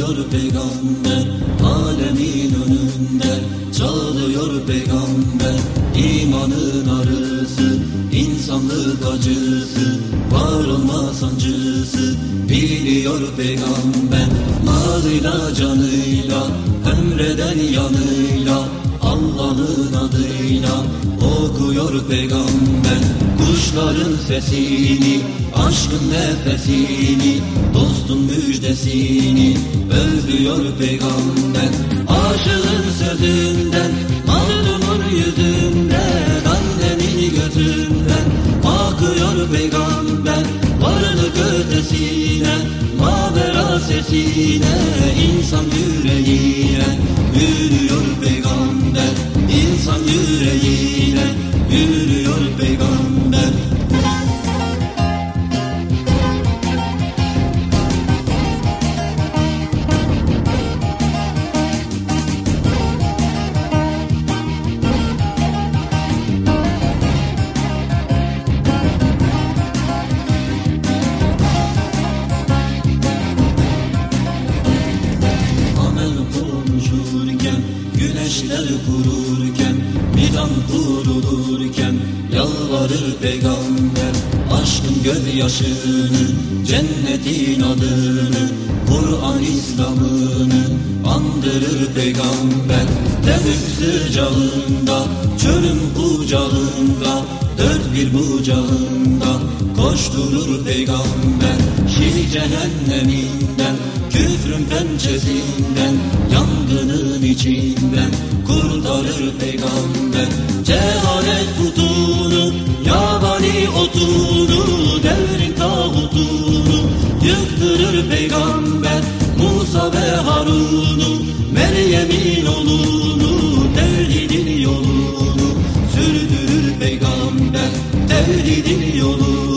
ağlıyor peygamber Alemin önünde. Çağlıyor peygamber İmanın arısı, insanlık acısı Var olma sancısı. Biliyor peygamber Malıyla canıyla, emreden yanıyla Allah'ın adıyla. Okuyor peygamber Kuşların sesini, aşkın nefesini Dostun müjdesini övüyor peygamber. Aşığın sözünden, mazlumun yüzünden Annenin gözünden akıyor peygamber. Varlık ötesine, mavera sesine insan yüreğine kururken, midan kurulurken yalvarır peygamber aşkın gözyaşını, cennetin adını, Kur'an İslam'ını andırır peygamber. Tebük sıcağında, çölün kucağında, dört bir bucağında koşturur peygamber. Şih cehenneminden, küfrün pençesinden, yangının içinden peygamber. Musa ve Harun'u, Meryem'in oğlunu, tevhidin yolunu sürdürür peygamber. Tevhidin yolunu.